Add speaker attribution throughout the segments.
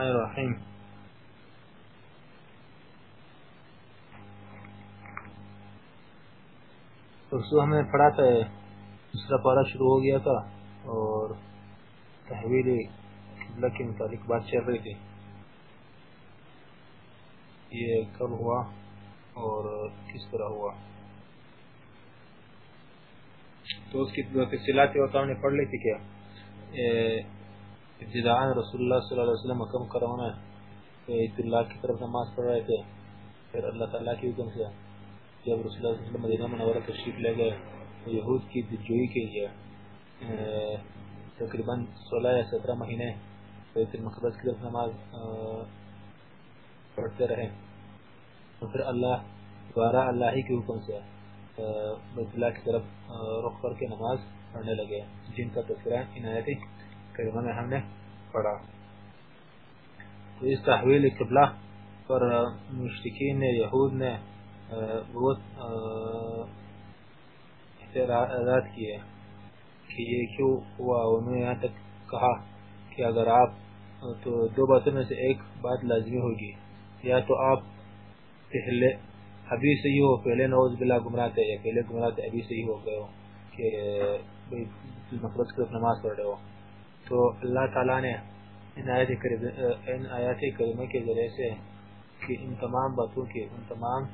Speaker 1: الرحمن الرحیم پرسو ہم نے پڑھا تھا، دوسرا پارا شروع ہو گیا تھا اور تحویل قبلہ کے متعلق بات چل رہی تھی۔ یہ کب ہوا اور کس طرح ہوا۔ تو اس کی تفصیلات ہم نے پڑھ لی تھی کیا؟ ابتداء رسول اللہ صلی اللہ علیہ وسلم حکم کروانا بیت اللہ کی طرف نماز پڑھ رہے تھے، پھر اللہ تعالیٰ کی حکم سے جب رسول اللہ صلی اللہ علیہ وسلم مدینہ منورہ تشریف لے گئے یہود کی دجوئی کے لیے تقریباً سولہ یا سترہ مہینے بیت المقدس کی طرف نماز پڑھتے رہے۔ اور پھر اللہ، دوبارہ اللہ ہی کے حکم سے بیت اللہ کی طرف رخ کر کے نماز پڑھنے لگے۔ جن کا تذکرہ عنایتی کریمہ میں ہم نے پڑھا۔ تو اس تحویل قبلہ پر مشتقین نے، یہود نے بہت احتراضات کیے کہ یہ کیوں ہوا۔ انہوں نے یہاں تک کہا کہ اگر آپ، تو دو باتوں میں سے ایک بات لازمی ہوگی۔ یا تو آپ پہلے، ابھی سے ہی ہو، پہلے نوز بلا گمراہ تھے، یا پہلے گمراہ تھے، ابھی سے ہی ہو گئے ہو کہ مقبض کی نماز پڑھ رہے ہو۔ تو اللہ تعالیٰ نے ان آیات کریمہ کے ذریعے سے کہ ان تمام باتوں کی ان تمام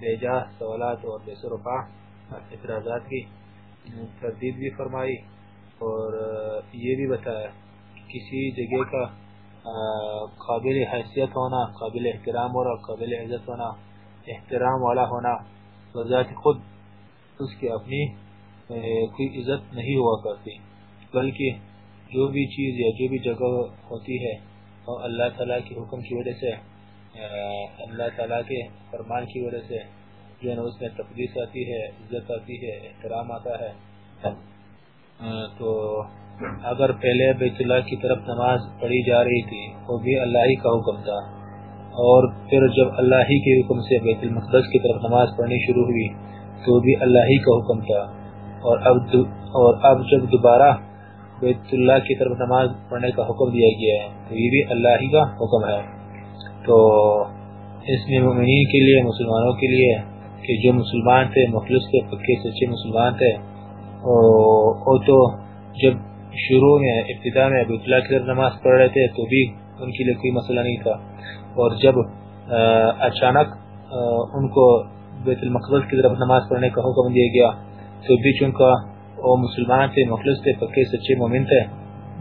Speaker 1: بیجا سوالات اور بے سرپا اعتراضات کی تردید بھی فرمائی اور یہ بھی بتایا کسی جگہ کا قابل حیثیت ہونا، قابل احترام اور قابل عزت ہونا، احترام والا ہونا ذات خود اس کی اپنی کوئی عزت نہیں ہوا کرتی، بلکہ جو بھی چیز یا جو بھی جگہ ہوتی ہے وہ اللہ تعالیٰ کے حکم کی وجہ سے اللہ تعالیٰ کے فرمان کی وجہ سے جو ہے اس میں تقدیس آتی ہے، عزت آتی ہے، احترام آتا ہے۔ تو اگر پہلے بیت اللہ کی طرف نماز پڑھی جا رہی تھی، وہ بھی اللہ ہی کا حکم تھا۔ اور پھر جب اللہ ہی کے حکم سے بیت المقدس کی طرف نماز پڑھنی شروع ہوئی، تو بھی اللہ ہی کا حکم تھا۔ اور اب اور اب جب دوبارہ بیت اللہ کی طرف نماز پڑھنے کا حکم دیا گیا ہے، تو یہ بھی اللہ ہی کا حکم ہے۔ تو اس میں مومنین کے لیے، مسلمانوں کے لیے کہ جو مسلمان تھے، مخلص تھے، پکے، سچے مسلمان تھے وہ تو جب شروع میں، ابتدا میں بیت اللہ کی طرف نماز پڑھ رہے تھے، تو بھی ان کے لیے کوئی مسئلہ نہیں تھا۔ اور جب اچانک ان کو بیت المقدس کی طرف نماز پڑھنے کا حکم دیا گیا، تو بھی چونکہ وہ مسلمان تھے مخلص تھے پکے سچے مومن تھے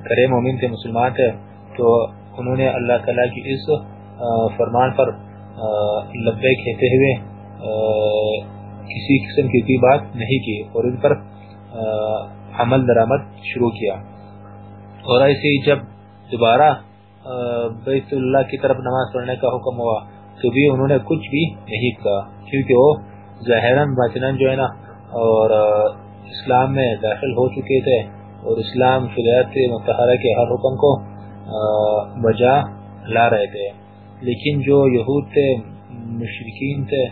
Speaker 1: کرے مومن تھے مسلمان تھے تو انہوں نے اللہ تعالیٰ کی اس فرمان پر لبے کہتے ہوئے کسی قسم کی بات نہیں کی اور ان پر عمل درآمد شروع کیا اور ایسے ہی جب دوبارہ بیت اللہ کی طرف نماز پڑھنے کا حکم ہوا تو بھی انہوں نے کچھ بھی نہیں کہا کیونکہ وہ ظاہراً باطناً جو ہے نا اور اسلام میں داخل ہو چکے تھے اور اسلام شریعت متحرہ کے ہر حکم کو بجا لا رہے تھے۔ لیکن جو یہود تھے مشرقین تھے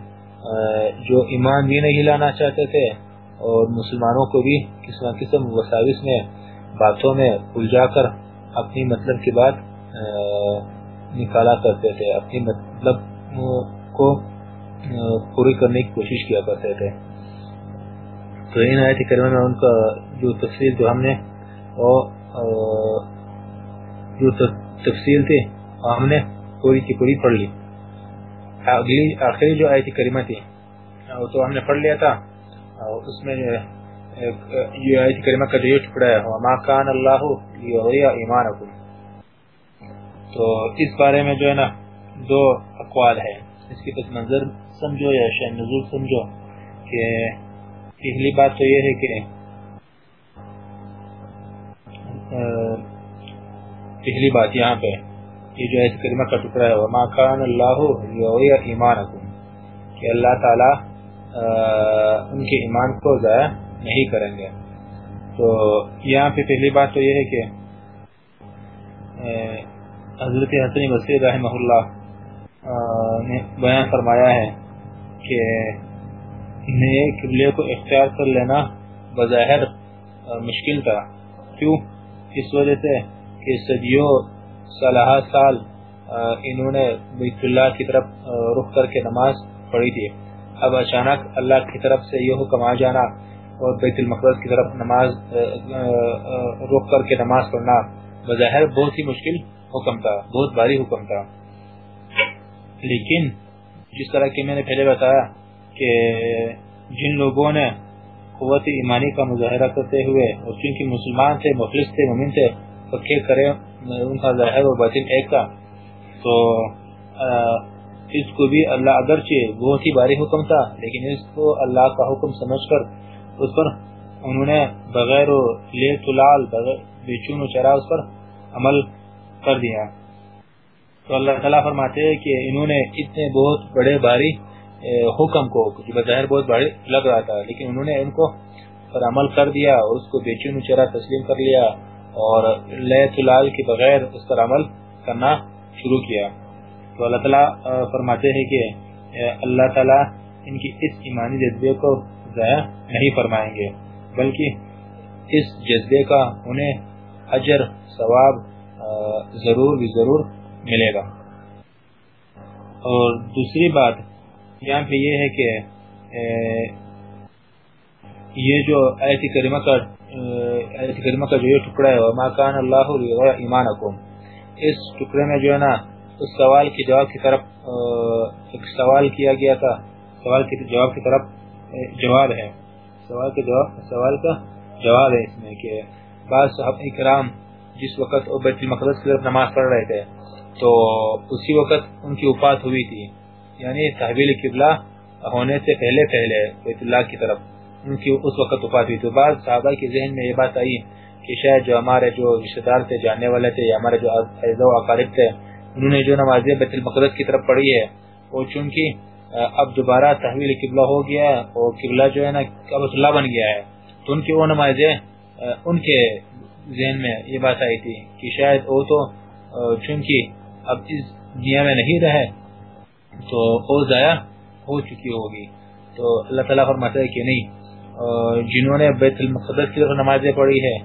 Speaker 1: جو ایمان بھی نہیں لانا چاہتے تھے اور مسلمانوں کو بھی قسم قسم وساوس میں، باتوں میں الجا کر اپنی مطلب کی بات نکالا کرتے تھے، اپنی مطلب کو پوری کرنے کی کوشش کیا کرتے تھے۔ تو ان آیت کریمہ میں ان کا جو تفصیل جو ہم نے اور جو تفصیل تھی، ہم نے پوری کی پوری پڑھ لی۔ اگلی، آخری جو آیت کریمہ تھی تو ہم نے پڑھ لیا تھا۔ اس میں یہ آیت کریمہ کا جو یہ ٹکڑا ہے وما کان اللہ لیغیہ ایمانکم۔ تو اس بارے میں جو ہے نا، دو اقوال ہے اس کی پس منظر سمجھو یا شہن نزول سمجھو کہ پہلی بات تو یہ ہے کہ پہلی بات یہاں پہ، یہ جو ایسے کلمہ کا ٹکڑا ہے، وما کان اللہ ایمانکم کہ اللہ تعالی ان کے ایمان کو ضائع نہیں کریں گے۔ تو یہاں پہ پہلی بات تو یہ ہے کہ حضرت حسن بصیر رحمہ اللہ نے بیان فرمایا ہے کہ نئے قبلے کو اختیار کر لینا بظاہر مشکل تھا۔ کیوں؟ اس وجہ سے کہ صدیوں سالہ سال انہوں نے بیت اللہ کی طرف رخ کر کے نماز پڑھی تھی۔ اب اچانک اللہ کی طرف سے یہ حکم آ جانا اور بیت المقدس کی طرف نماز رخ کر کے نماز پڑھنا بظاہر بہت ہی مشکل حکم تھا، بہت بھاری حکم تھا۔ لیکن جس طرح کی میں نے پہلے بتایا کہ جن لوگوں نے قوت ایمانی کا مظاہرہ کرتے ہوئے اور چونکہ مسلمان تھے، مخلص تھے، مومن تھے پکے کرے ان کا ظاہر و باطن ایک کا تو اس کو بھی اللہ اگرچہ بہت ہی باری حکم تھا، لیکن اس کو اللہ کا حکم سمجھ کر اس پر انہوں نے بغیر لے تلال بے چون و چرا اس پر عمل کر دیا۔ تو اللہ تعالیٰ فرماتے ہیں کہ انہوں نے اتنے بہت بڑے باری حکم کو جو بظاہر بہت بڑے لگ رہا تھا، لیکن انہوں نے ان کو پر عمل کر دیا، اور اس کو بے چون چرا تسلیم کر لیا، اور لے تلال کے بغیر اس پر عمل کرنا شروع کیا۔ تو اللہ تعالیٰ فرماتے ہیں کہ اللہ تعالیٰ، ان کی اس ایمانی جذبے کو ضائع نہیں فرمائیں گے، بلکہ اس جذبے کا انہیں اجر، ثواب ضرور بھی ضرور ملے گا۔ اور دوسری بات یہاں پہ یہ ہے کہ یہ جو آیت کریمہ کا آیت کریمہ کا جو یہ ٹکڑا ہے، وما کان اللہ ایمانکم اس ٹکڑے میں جو ہے نا، اس سوال کے جواب کی طرف ایک سوال کیا گیا تھا۔ سوال کے جواب کی طرف جواب ہے۔ سوال کے جواب، سوال کا جواب ہے اس میں کہ بعض صحابہ کرام جس وقت بیت المقدس کی طرف نماز پڑھ رہے تھے، تو اسی وقت ان کی وفات ہوئی تھی۔ یعنی تحویل قبلہ ہونے سے پہلے پہلے بیت اللہ کی طرف۔ ان کی اس وقت وفات ہوئی تو بعض صحابہ کے ذہن میں یہ بات آئی کہ شاید جو ہمارے جو رشتہ دار تھے، جاننے والے تھے یا ہمارے جو و اقارب تھے، انہوں نے جو نماز بیت المقدس کی طرف پڑھی ہے، وہ چونکہ اب دوبارہ تحویل قبلہ ہو گیا ہے اور قبلہ جو ہے نا کعبۃ اللہ بن گیا ہے، تو ان کی وہ نمازیں ان کے ذہن میں یہ بات آئی تھی کہ شاید وہ تو چونکہ اب اس دنیا میں نہیں رہے تو وہ ضائع ہو چکی ہوگی۔ تو اللہ تعالیٰ فرماتا ہے کہ نہیں جنہوں نے بیت المقدس کی طرف نمازیں پڑھی ہے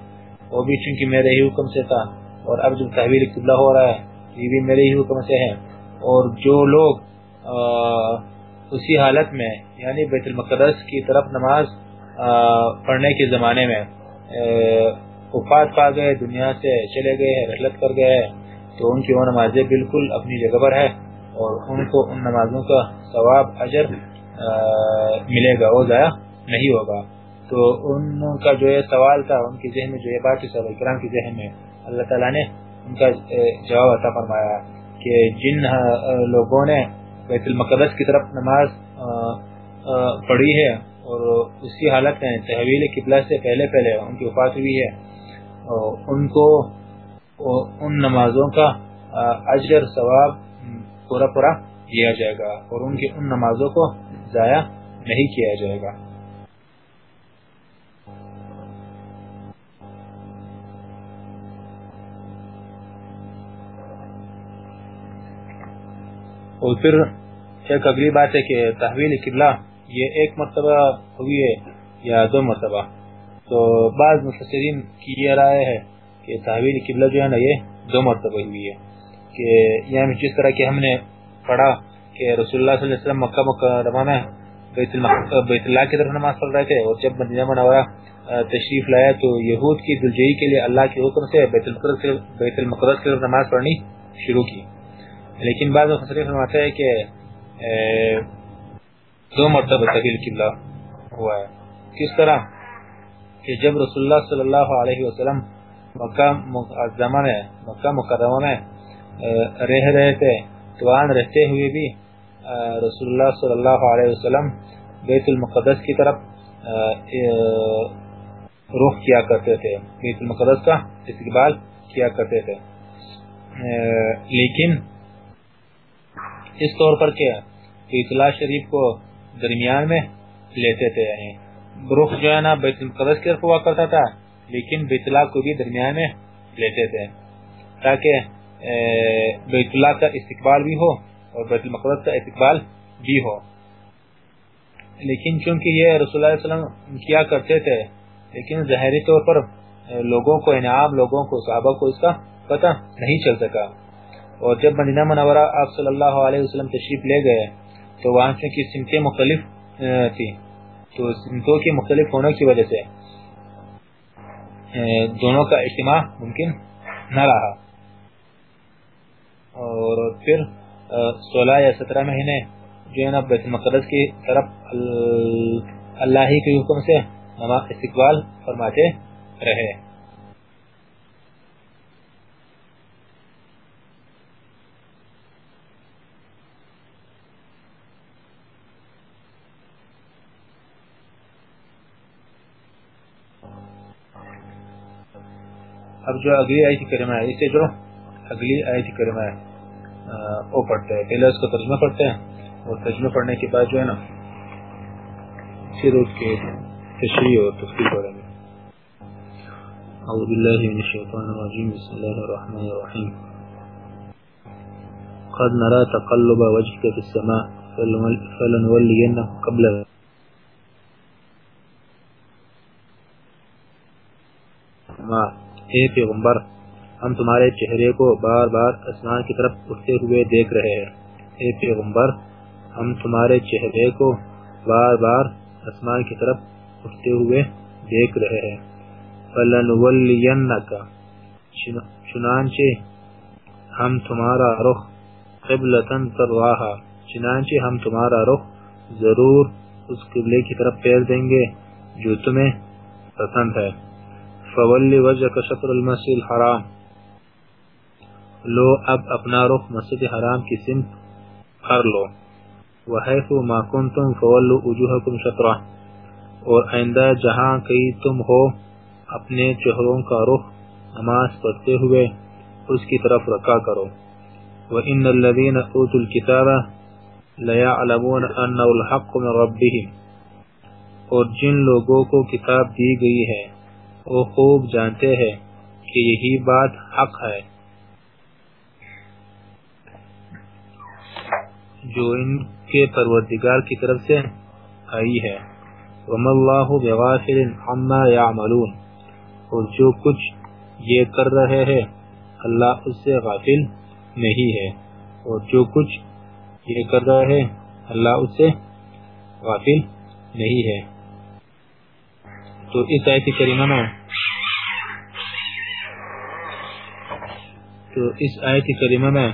Speaker 1: وہ بھی چونکہ میرے ہی حکم سے تھا۔ اور اب جب تحویل قبلہ ہو رہا ہے، یہ بھی میرے ہی حکم سے ہے اور جو لوگ اسی حالت میں یعنی بیت المقدس کی طرف نماز پڑھنے کے زمانے میں وفات پا گئے، دنیا سے چلے گئے ہیں، رحلت کر گئے تو ان کی وہ نمازیں بالکل اپنی جگہ پر ہے اور ان کو ان نمازوں کا ثواب اجر ملے گا، وہ ضائع نہیں ہوگا۔ تو ان کا جو یہ سوال تھا، ان کے ذہن میں جو یہ بات صحابہ کرام کے ذہن میں، اللہ تعالیٰ نے ان کا جواب عطا فرمایا کہ جن لوگوں نے بیت المقدس کی طرف نماز پڑھی ہے اور اسی حالت میں تحویل قبلہ سے پہلے پہلے ان کی وفات ہوئی ہے ان کو ان نمازوں کا اجر، ثواب پورا پورا دیا جائے گا اور ان کی ان نمازوں کو ضائع نہیں کیا جائے گا۔ اور پھر ایک اگلی بات ہے کہ تحویل قبلہ یہ ایک مرتبہ ہوئی ہے یا دو مرتبہ۔ تو بعض مفسرین کی یہ رائے ہے کہ تحویل قبلہ جو ہے نا یہ دو مرتبہ ہوئی ہے۔ کہ یعنی جس طرح کہ ہم نے پڑھا کہ رسول اللہ صلی اللہ علیہ وسلم مکہ مکرمہ میں بیت اللہ کی طرف نماز پڑھ رہے تھے اور جب مدینہ منورہ تشریف لایا تو یہود کی دلجئی کے لیے اللہ کے حکم سے بیت المقدس بیت المقدس کی طرف نماز پڑھنی شروع کی۔ لیکن بعض مفسرین فرماتے ہیں کہ دو مرتبہ تبدیل قبلہ ہوا ہے۔ کس طرح؟ کہ جب رسول اللہ صلی اللہ علیہ وسلم مکہ معظمہ میں مکہ مکرمہ میں رہ رہے تھے، تو آن رہتے ہوئے بھی رسول اللہ صلی اللہ علیہ وسلم بیت المقدس کی طرف رخ کیا کرتے تھے۔ بیت المقدس کا استقبال کیا کرتے تھے۔ لیکن اس طور پر کیا، بیت شریف کو درمیان میں لیتے تھے یعنی رخ جو ہے نا، بیت المقدس کی طرف ہوا کرتا تھا، لیکن بیت اللہ کو بھی درمیان میں لیتے تھے۔ تاکہ بیت اللہ کا استقبال بھی ہو اور بیت المقدس کا استقبال بھی ہو۔ لیکن چونکہ یہ رسول اللہ علیہ وسلم کیا کرتے تھے، لیکن ظاہری طور پر لوگوں کو، انعام لوگوں کو، صحابہ کو اس کا پتہ نہیں چل سکا۔ اور جب مدینہ منورہ آپ صلی اللہ علیہ وسلم تشریف لے گئے، تو وہاں کی سمتیں مختلف تھی، تو سمتوں کی مختلف ہونے کی وجہ سے دونوں کا اجتماع ممکن نہ رہا۔ اور پھر سولہ یا سترہ مہینے جو ہے نا بیت المقدس کی طرف اللہ ہی کے حکم سے نماز استقبال فرماتے رہے۔ اب جو اگلی آیت کریمہ ہے اسے جو اگلی آیت کریمہ ہے وہ پڑھتے ہیں پہلے اس کو ترجمہ پڑھتے ہیں، اور ترجمہ پڑھنے کے بعد جو ہے نا، پھر اس کے تشریح اور تفصیل پڑھیں گے اعوذ باللہ من الشیطان الرجیم، بسم اللہ الرحمن الرحیم۔ قد نرى تقلب وجهك في السماء فلنولينك قبل ما اے پیغمبر ہم تمہارے چہرے کو بار بار اسمان کی طرف اٹھتے ہوئے دیکھ رہے ہیں۔ اے پیغمبر، ہم تمہارے چہرے کو بار بار اسمان کی طرف اٹھتے ہوئے دیکھ رہے ہیں۔ فَلَنُوَلِّيَنَّكَ چنانچہ ہم تمہارا رخ قبلتن ترواہا، چنانچہ ہم تمہارا رخ ضرور اس قبلے کی طرف پھیر دیں گے جو تمہیں پسند ہے۔ فولی وجہ کا شطر المسجد الحرام لو اب اپنا رخ مسجد حرام کی سمت کر لو۔ وحیث ما کنتم فولو وجوہکم شطرہ اور آئندہ جہاں کئی تم ہو، اپنے چہروں کا رخ نماز پڑھتے ہوئے اس کی طرف رکھا کرو۔ وَإِنَّ الَّذِينَ أُوتُوا الْكِتَابَ لَيَعْلَمُونَ أَنَّهُ الْحَقُّ مِنْ رَبِّهِمْ۔ اور جن لوگوں کو کتاب دی گئی ہے، وہ خوب جانتے ہیں کہ یہی بات حق ہے۔ جو ان کے پروردگار کی طرف سے آئی ہے۔ وَمَا اللَّهُ بِغَافِلٍ عَمَّا يَعْمَلُونَ۔ اور جو کچھ یہ کر رہے ہیں، اللہ اس سے غافل نہیں ہے۔ اور جو کچھ یہ کر رہے ہیں، اللہ اس سے غافل نہیں ہے۔ تو اس آیت کریمہ میں، تو اس آیت کریمہ میں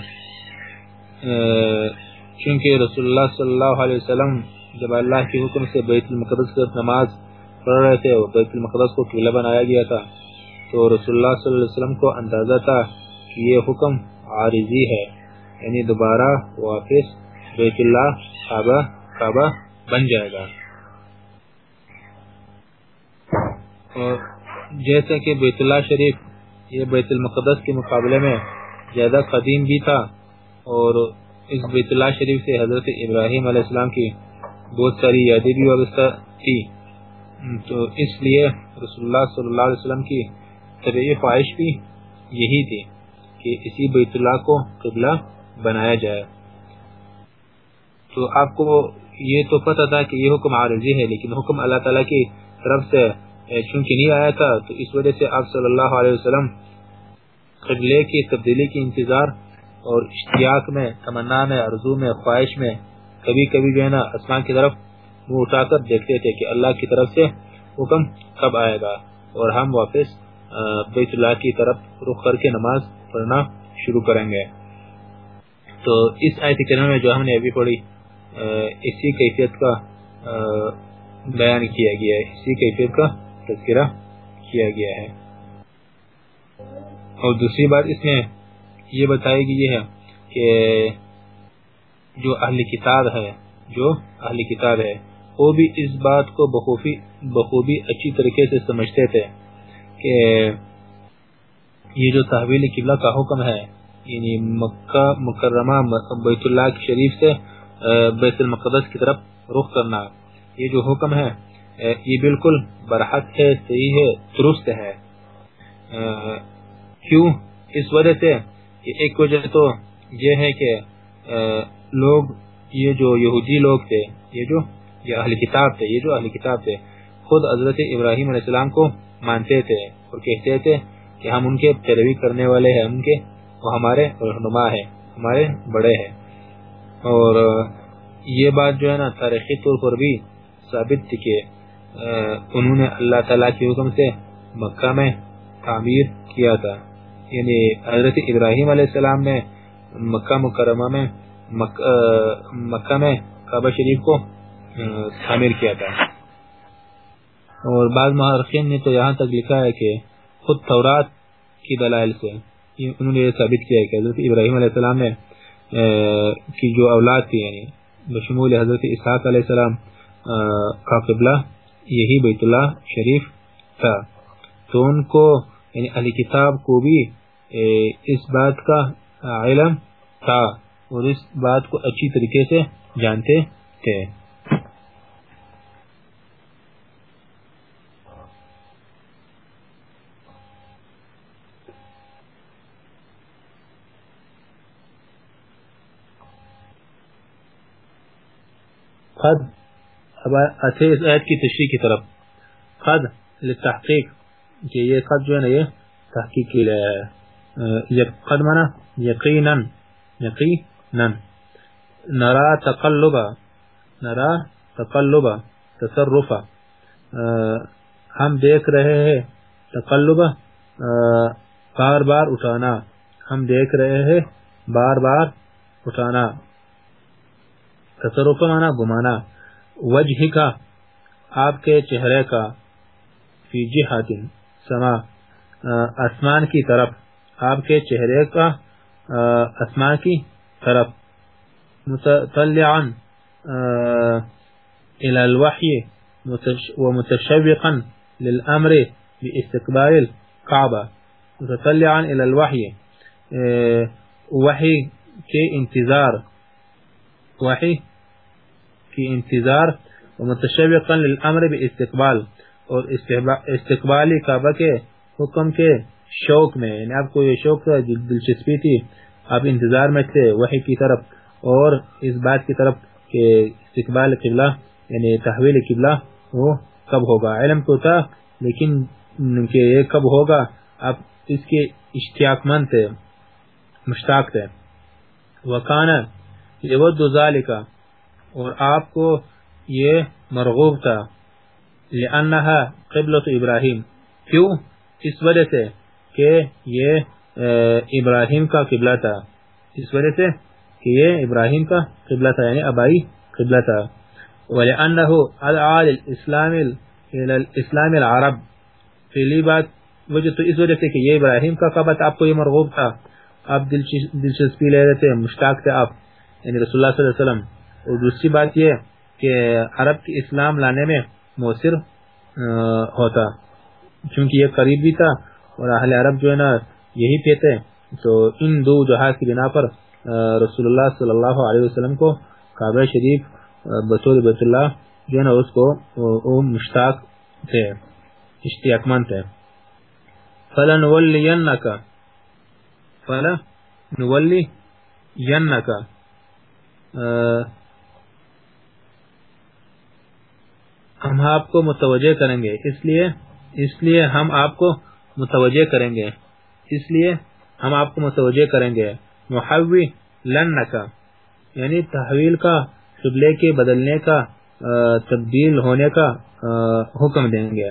Speaker 1: چونکہ رسول اللہ صلی اللہ علیہ وسلم جب اللہ کے حکم سے بیت المقدس کی نماز پڑھ رہے تھے اور بیت المقدس کو قبلہ بنایا گیا تھا، تو رسول اللہ صلی اللہ علیہ وسلم کو اندازہ تھا کہ یہ حکم عارضی ہے۔ یعنی دوبارہ واپس بیت اللہ، کعبہ کعبہ بن جائے گا۔ اور جیسے کہ بیت اللہ شریف، یہ بیت المقدس کے مقابلے میں زیادہ قدیم بھی تھا اور اس بیت اللہ شریف سے حضرت ابراہیم علیہ السلام کی بہت ساری یادیں بھی وابستہ تھی تو اس لیے رسول اللہ صلی اللہ علیہ وسلم کی طبعی خواہش بھی یہی تھی کہ اسی بیت اللہ کو قبلہ بنایا جائے۔ تو آپ کو یہ تو پتہ تھا کہ یہ حکم عارضی ہے، لیکن حکم اللہ تعالیٰ کی طرف سے چونکہ نہیں آیا تھا، تو اس وجہ سے آپ صلی اللہ علیہ وسلم قبلے کی تبدیلی کی انتظار اور اشتیاق میں، تمنا میں عرضو میں، خواہش میں، کبھی کبھی جو ہے نا اسمان کی طرف منہ اٹھا کر دیکھتے تھے کہ اللہ کی طرف سے حکم کب آئے گا۔ اور ہم واپس بیت اللہ کی طرف رخ کر کے نماز پڑھنا شروع کریں گے۔ تو اس آیت کریمہ میں جو ہم نے ابھی پڑھی اسی کیفیت کا بیان کیا گیا ہے۔ اسی کیفیت کا تذکرہ کیا گیا ہے۔ اور دوسری بات اس میں یہ بتائی گئی ہے کہ جو اہل کتاب ہے، جو اہل کتاب ہے، وہ بھی اس بات کو بخوبی بخوبی اچھی طریقے سے سمجھتے تھے کہ یہ جو تحویل قبلہ کا حکم ہے یعنی مکہ مکرمہ، بیت اللہ شریف سے بیت المقدس کی طرف رخ کرنا۔ یہ جو حکم ہے یہ بالکل برحق ہے، صحیح ہے، درست ہے۔ کیوں؟ اس وجہ سے ایک وجہ تو یہ ہے کہ لوگ، یہ جو یہودی لوگ تھے، یہ جو، یہ اہل کتاب تھے، یہ جو اہل کتاب تھے، خود حضرت ابراہیم علیہ السلام کو مانتے تھے اور کہتے تھے کہ ہم ان کے پیروی کرنے والے ہیں، ان کے، وہ ہمارے رہنما ہیں، ہمارے بڑے ہیں۔ اور یہ بات جو ہے نا، تاریخی طور پر بھی ثابت تھی کہ انہوں نے اللہ تعالیٰ کے حکم سے مکہ میں تعمیر کیا تھا۔ یعنی حضرت ابراہیم علیہ السلام نے مکہ مکرمہ میں مکہ میں کعبہ شریف کو تعمیر کیا تھا۔ اور بعض محرخین نے تو یہاں تک لکھا ہے کہ خود تورات کی دلائل سے انہوں نے یہ ثابت کیا ہے کہ حضرت ابراہیم علیہ السلام نے کی جو اولاد تھی یعنی بشمول حضرت اسحاق علیہ السلام کا قبلہ یہی بیت اللہ شریف تھا۔ تو ان کو یعنی اہلی کتاب کو بھی اس بات کا علم تھا اور اس بات کو اچھی طریقے سے جانتے تھے۔ خد اب آتے اس آیت کی تشریح کی طرف۔ خد لتحقیق کہ یہ خد جو ہے نا یہ تحقیق کی لیے ہے قد مانا یقینا یقینا نرا تقلبا نرا تقلبا تصرفا۔ ہم دیکھ رہے ہیں تقلبا بار بار اٹھانا۔ ہم دیکھ رہے ہیں بار بار اٹھانا۔ تصرف مانا گمانا وجہ کا، آپ کے چہرے کا، فی جہات سما آسمان کی طرف آپ کے چہرے کا آسمان کی طرف۔ متطلعا إلى الوحي ومتشوقا للأمر باستقبال الكعبة۔ متطلعا إلى الوحي وحي کے انتظار وحي کی انتظار ومتشوقا للأمر باستقبال۔ اور استقبالی کعبہ کے حکم کے شوق میں یعنی آپ کو یہ شوق تھا دلچسپی تھی، آپ انتظار میں تھے وحی کی طرف، اور اس بات کی طرف کہ استقبال قبلہ یعنی تحویل قبلہ، وہ کب ہوگا؟ علم تو تھا، لیکن کہ یہ کب ہوگا، آپ اس کے اشتیاق مند تھے، مشتاق تھے۔ وکانا، یود ذالکا، اور آپ کو یہ مرغوب تھا۔ لأنها قبلة ابراہیم کیوں؟ اس وجہ سے کہ یہ ابراہیم کا قبلہ تھا. اس وجہ سے کہ یہ ابراہیم کا قبلہ تھا یعنی ابائی قبلہ تھا. وَلِأَنَّهُ الْعَالِ الْإِسْلَامِ الْإِسْلَامِ الْعَرَبِ. پہلی بات وجہ تو اس وجہ سے کہ یہ ابراہیم کا قبط آپ کو یہ مرغوب تھا. آپ دلچسپی لے رہے تھے، مشتاق تھے آپ. یعنی رسول اللہ صلی اللہ علیہ وسلم. اور دوسری بات یہ کہ عرب کی اسلام لانے میں مؤثر ہوتا۔ چونکہ یہ قریب بھی تھا اور اہل عرب جو ہے نا، یہی کہتے تو ان دو جہاز کی بنا پر رسول اللہ صلی اللہ علیہ وسلم کو کعبہ شریف بطور بیت اللہ جو ہے نا، اس کو وہ مشتاق تھے، اشتیاق مند تھے۔ فلا نولینک فلا نولی ہم آپ کو متوجہ کریں گے۔ اس لیے اس لیے ہم آپ کو متوجہ کریں گے۔ اس لیے ہم آپ کو متوجہ کریں گے۔ محوی لن کا یعنی تحویل کا قبلے کے بدلنے کا تبدیل ہونے کا حکم دیں گے۔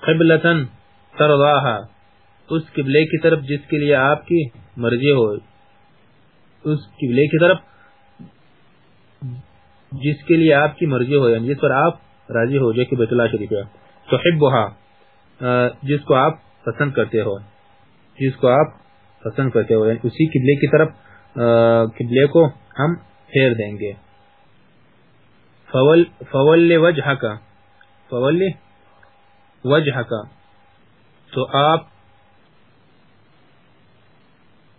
Speaker 1: قبلتن ترضاها اس قبلے کی طرف جس کے لیے آپ کی مرضی ہو۔ اس قبلے کی طرف جس کے لیے آپ کی مرضی ہو یعنی جس پر آپ راضی ہو جو کہ بیت اللہ شریف ہے۔ تو جس کو آپ پسند کرتے ہو۔ جس کو آپ پسند کرتے ہو۔ یعنی اسی قبلے کی طرف قبلے کو ہم پھیر دیں گے۔ فول فول وجہ کا فول وجہ کا تو آپ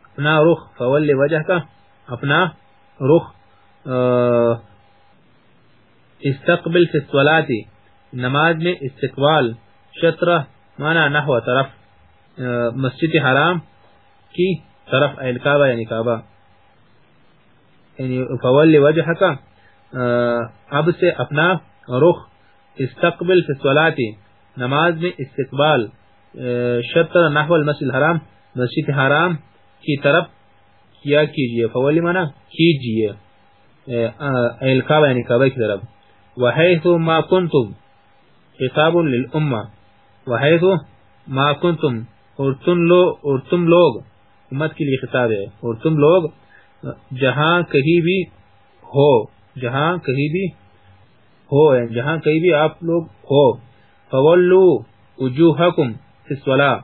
Speaker 1: اپنا رخ، فول وجہ کا اپنا رخ استقبل في الصلاتی نماز میں استقبال شطرہ مانا نحو طرف مسجد حرام کی طرف اہل کعبہ یعنی کعبہ. یعنی فولی وجہ کا اب سے اپنا رخ استقبل في صلاتی نماز میں استقبال شطر نحو المسجد حرام مسجد حرام کی طرف کیا کیجئے؟ فولی مانا کیجئے اہل کعبہ یعنی کعبہ کی طرف. وحیث ما کنتم خطاب للامہ وحیث ما کنتم اور تم لوگ اور تم لوگ امت کے لیے خطاب ہے۔ اور تم لوگ جہاں کہیں بھی ہو، جہاں کہیں بھی ہو یعنی جہاں کہیں بھی آپ لوگ ہو فولو وجوہکم فی الصلاة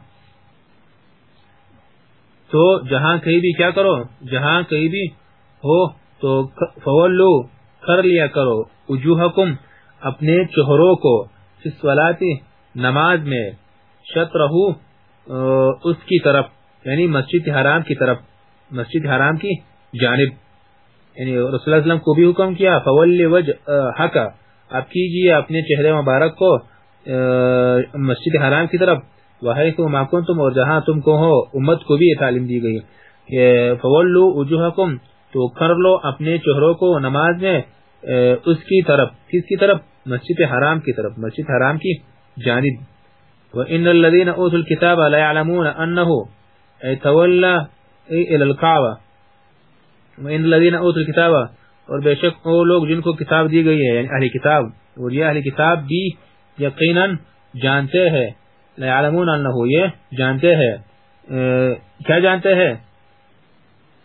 Speaker 1: تو جہاں کہیں بھی کیا کرو؟ جہاں کہیں بھی ہو تو فولو کر لیا کرو۔ وجوہکم، اپنے چہروں کو فی نماز میں، شطرہو اس کی طرف یعنی مسجد حرام کی طرف، مسجد حرام کی جانب۔ یعنی رسول اللہ علیہ وسلم کو بھی حکم کیا، فول وجہ حقا آپ کیجیے اپنے چہرے مبارک کو مسجد حرام کی طرف۔ وحی کو ماکن تم اور جہاں تم کو ہو، امت کو بھی یہ تعلیم دی گئی۔ فولو وجوہکم تو کر لو اپنے چہروں کو نماز میں اس کی طرف، کس کی طرف؟ مسجد حرام کی طرف، مسجد حرام کی جانب۔ وَإِنَّ الَّذِينَ أُوتُوا الْكِتَابَ لَا يَعْلَمُونَ أَنَّهُ تَوَلَّى إِلَى الْكَعْبَةِ۔ وَإِنَّ الَّذِينَ أُوتُوا الْكِتَابَ، اور بے شک وہ لوگ جن کو کتاب دی گئی ہے یعنی اہل کتاب، اور یہ اہل کتاب بھی یقیناً جانتے ہیں۔ لا يعلمون انه یہ جانتے ہیں۔ کیا جانتے ہیں؟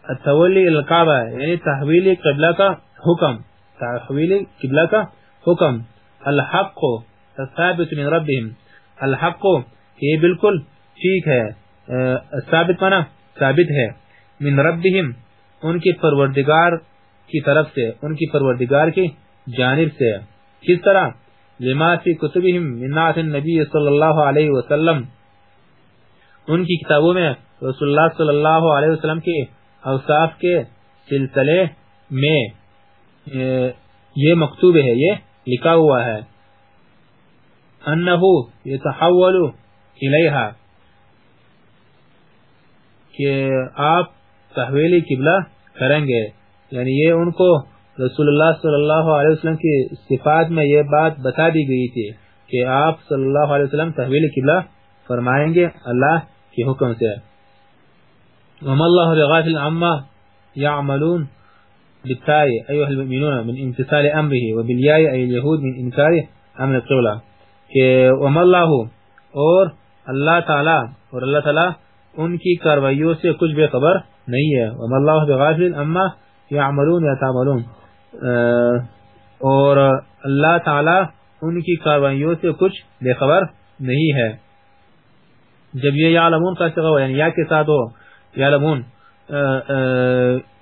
Speaker 1: التولی القعبہ یعنی تحویل قبلہ کا حکم تحویل قبلہ کا حکم الحق ثابت من ربهم. الحق یہ بالکل ٹھیک ہے. ثابت مانا ثابت ہے. من ربهم، ان کی پروردگار کی طرف سے، ان کی پروردگار کی جانب سے. کس طرح؟ لما فی کتبهم من نعت النبی صلی اللہ علیہ وسلم. ان کی کتابوں میں رسول اللہ صلی اللہ علیہ وسلم کے اوصاف کے سلسلے میں یہ مکتوب ہے، یہ لکھا ہوا ہے۔ انہو یتحول الیہا، کہ آپ تحویلی قبلہ کریں گے۔ یعنی یہ ان کو رسول اللہ صلی اللہ علیہ وسلم کی صفات میں یہ بات بتا دی گئی تھی کہ آپ صلی اللہ علیہ وسلم تحویل قبلہ فرمائیں گے اللہ کے حکم سے۔ وما اللہ بغافل عما یعملون بالتاء ايها المؤمنون من امتثال امره وبالياء اي اليهود من انكار امر القبلہ وما اللہ اور اللہ تعالی اور اللہ تعالی ان کی کاروائیوں سے کچھ بے خبر نہیں ہے۔ وما اللہ بغافل اما يعملون يتعملون اور اللہ تعالی ان کی کاروائیوں سے کچھ بے خبر نہیں ہے۔ جب یہ یعلمون کا صیغہ یعنی یا کے ساتھ ہو یعلمون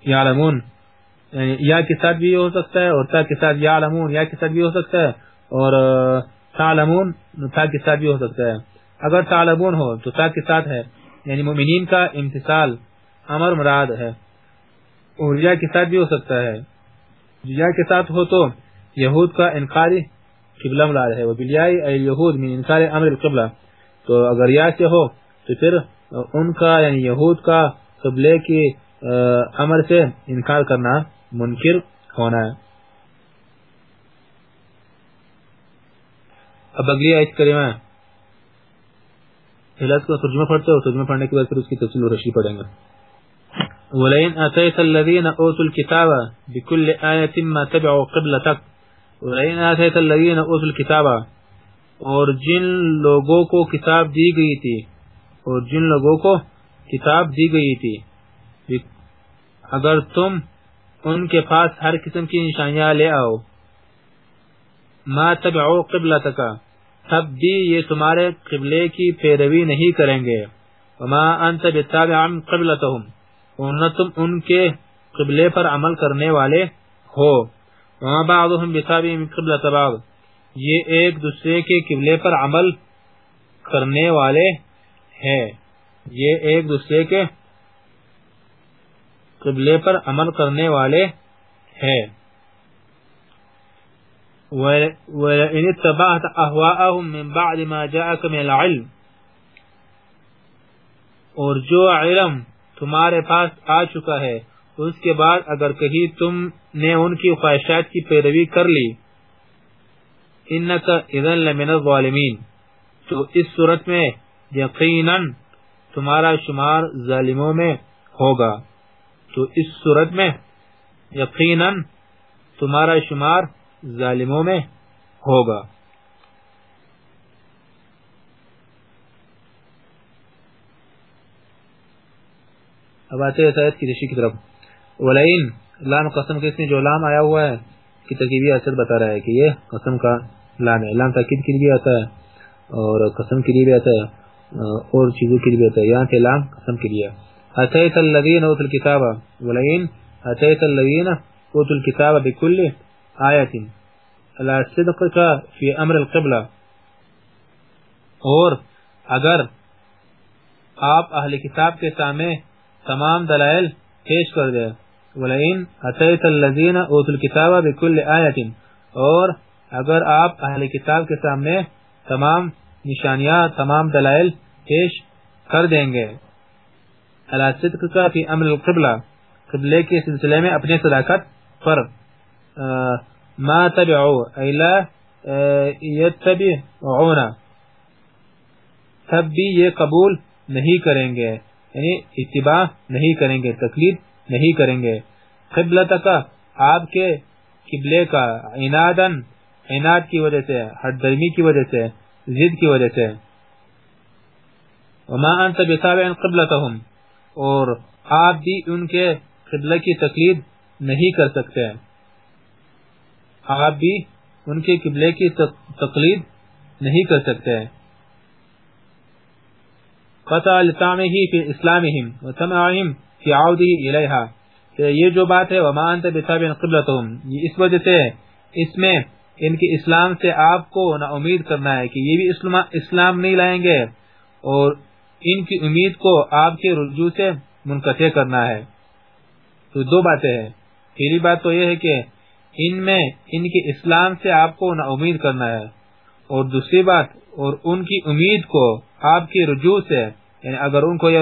Speaker 1: یعلمون. یعنی یا کے ساتھ بھی ہو سکتا ہے اور تا کے ساتھ یعلمون، یا کے ساتھ بھی ہو سکتا ہے اور تعلمون، تا کے ساتھ بھی ہو سکتا ہے۔ اگر تعلمون ہو تو تا کے ساتھ ہے۔ یعنی مومنین کا امتصال امر مراد ہے۔ اور یا کے ساتھ بھی ہو سکتا ہے۔ یا کے ساتھ ہو تو یہود کا انکاری قبلہ مراد ہے۔ وہ بلیائی یہود من انکار امر القبلہ۔ تو اگر یا سے ہو تو پھر ان کا یعنی یہود کا قبلے کی امر سے انکار کرنا منکر ہونا ہے۔ اب اگلی آیت کریمہ احلاس کا ترجمہ پڑھتے ہو، ترجمہ پڑھنے کے بعد پھر اس کی تفصیل و رشی پڑھیں گے۔ وَلَئِنْ أَتَيْتَ الَّذِينَ أُوتُوا الْكِتَابَ بِكُلِّ آيَةٍ مَا تَبِعُوا قِبْلَتَكَ۔ وَلَئِنْ أَتَيْتَ الَّذِينَ أُوتُوا الْكِتَابَ اور جن لوگوں کو کتاب دی گئی تھی اور جن لوگوں کو کتاب دی گئی تھی۔ اگر تم ان کے پاس ہر قسم کی نشانیاں لے آؤ۔ ما تبعو قبلتک تب بھی یہ تمہارے قبلے کی پیروی نہیں کریں گے۔ وما انت بتابع قبلتهم۔ اور نہ تم ان کے قبلے پر عمل کرنے والے ہو۔ وما بعضهم بتابع قبلت بعض۔ یہ ایک دوسرے کے قبلے پر عمل کرنے والے ہیں یہ ایک دوسرے کے قبلے پر عمل کرنے والے ہیں۔ وَلَئِنِ اتَّبَعْتَ أَهْوَاءَهُمْ مِنْ بَعْدِ مَا جَاءَكَ مِنَ الْعِلْمِ۔ اور جو علم تمہارے پاس آ چکا ہے، اس کے بعد اگر کہیں تم نے ان کی خواہشات کی پیروی کر لی انَّكَ اِذَنْ لَمِنَ الظَّالِمِينَ۔ تو اس صورت میں یقیناً تمہارا شمار ظالموں میں ہوگا۔ تو اس صورت میں یقیناً تمہارا شمار ظالموں میں ہوگا۔ اب آتے ہیں کی رشی کی طرف۔ ولئن، لام قسم کے اس میں جو لام آیا ہوا ہے، کی ترکیبی اثر بتا رہا ہے کہ یہ قسم کا لام ہے۔ لام تاکید کے لیے آتا ہے اور قسم کے لیے بھی آتا ہے۔ اور چیزوں کے لیے بھی آتا ہے۔ یہاں کے لام قسم کے لیے۔ اتیت الذین اوتوا الكتاب ولئن اتیت الذین اوتوا الكتاب بكل آیت على صدقك فی امر القبلہ اور اگر آپ اہل کتاب کے سامنے تمام دلائل پیش کر دے ولئن اتیت الذین اوتوا الكتاب بكل آیت اور اگر آپ اہل کتاب کے سامنے تمام نشانیاں تمام دلائل پیش کر دیں گے۔ على صدقك فی امر القبلہ، قبلے کے سلسلے میں اپنے صداقت پر۔ ما تبعوا ای لا یتبعونا۔ تب بھی یہ قبول نہیں کریں گے یعنی اتباع نہیں کریں گے، تقلید نہیں کریں گے۔ قبلتک، آپ کے قبلے کا عنادن عناد کی وجہ سے حد درمی کی وجہ سے۔ زد کی وجہ سے۔ وما انت بتابع قبلتهم۔ اور آپ بھی ان کے قبلہ کی تقلید نہیں کر سکتے۔ آپ بھی ان کے قبلے کی تقلید نہیں کر سکتے۔ قطع لطامه فی اسلامهم وتمعهم فی عوده الیها یہ جو بات ہے، وما انت بتابع قبلتهم۔ یہ اس وجہ سے اس میں ان کے اسلام سے آپ کو نا امید کرنا ہے کہ یہ بھی اسلام نہیں لائیں گے اور ان کی امید کو آپ کے رجوع سے منقطع کرنا ہے۔ تو دو باتیں ہیں۔ پہلی بات تو یہ ہے کہ ان میں ان کے اسلام سے آپ کو نا امید کرنا ہے۔ اور دوسری بات، اور ان کی امید کو آپ کی رجوع سے یعنی اگر ان کو یہ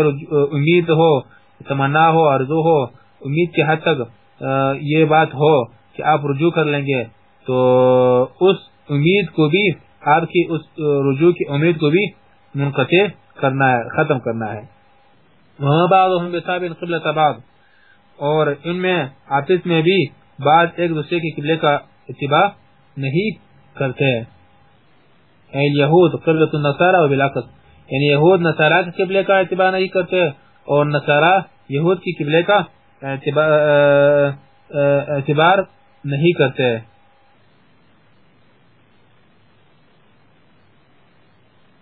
Speaker 1: امید ہو، تمنا ہو ارزو ہو، امید کے حد تک یہ بات ہو کہ آپ رجوع کر لیں گے۔ تو اس امید کو بھی، آپ کی اس رجوع کی امید کو بھی منقطع کرنا ہے، ختم کرنا ہے۔ اور ان میں آپس میں بھی بعض ایک دوسرے کے قبلے کا اتباع نہیں کرتے۔ ہیں یہود قبلت النصارى و یعنی یہود نصارہ کے قبلے کا اتباع نہیں کرتے اور نصارہ یہود کی قبلے کا اعتبار نہیں کرتے۔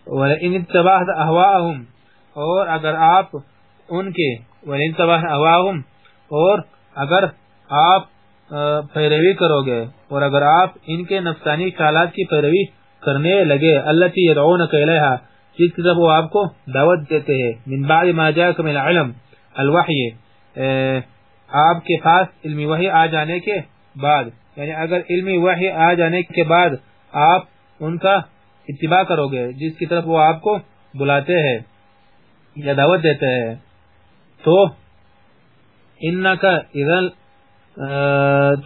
Speaker 1: وَلَئِنِ اتَّبَعْتَ أَهْوَاءَهُمْ اور اگر آپ ان کے وَلَئِنِ اتَّبَعْتَ أَهْوَاءَهُمْ اور اگر آپ پیروی کرو گے اور اگر آپ ان کے نفسانی خیالات کی پیروی کرنے لگے اللہ کی یدعونک الیہا جس کی طرف وہ آپ کو دعوت دیتے ہیں، من بعد ما جاءک العلم، الوحی آپ کے پاس علمی وحی آ جانے کے بعد یعنی اگر علمی وحی آ جانے کے بعد آپ ان کا اتباع کرو گے، جس کی طرف وہ آپ کو بلاتے ہیں یا دعوت دیتے ہیں۔ تو انکا اذن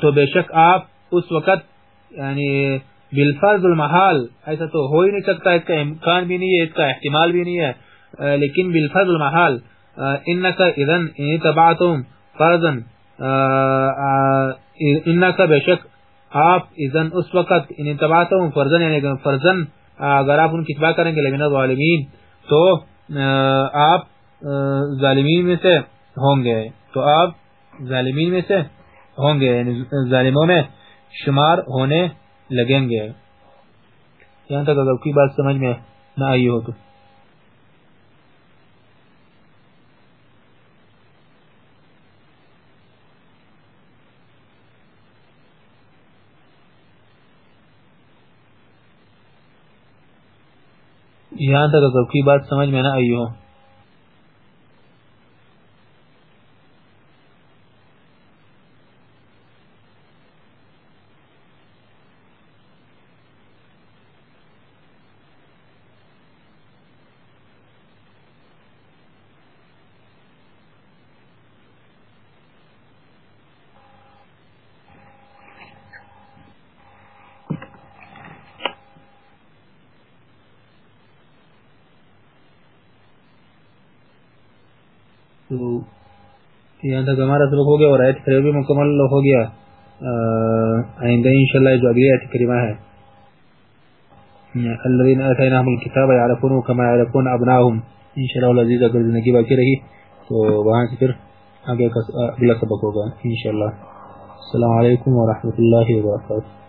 Speaker 1: تو بے شک آپ اس وقت یعنی بالفرض المحال، ایسا تو ہو ہی نہیں سکتا، اس کا امکان بھی نہیں ہے، اس کا احتمال بھی نہیں ہے لیکن بالفرض المحال انکا اذن ان تبعتم فرضا انکا بے شک آپ اذن اس وقت ان انتباہتوں فرزن یعنی فرزن اگر آپ ان کی اتباع کریں گے لمن الظالمین، تو آپ ظالمین میں سے ہوں گے۔ تو آپ ظالمین میں سے ہوں گے یعنی ظالموں میں شمار ہونے لگیں گے۔ یہاں تک اگر کوئی بات سمجھ میں نہ آئی ہو تو۔ یہاں تک اگر کی بات سمجھ میں نہ آئی ہو تو یہاں تک ہمارا سلوک ہو گیا اور ایت کریمہ بھی مکمل ہو گیا۔ آئندہ انشاءاللہ جو اگلی ایت کریمہ ہے۔ الذين اتيناهم الكتاب يعرفونه كما يعرفون ابناهم انشاءاللہ العزیز اگر زندگی باقی رہی تو وہاں سے پھر آگے اگلا سبق ہوگا انشاءاللہ۔ السلام علیکم ورحمۃ اللہ وبرکاتہ۔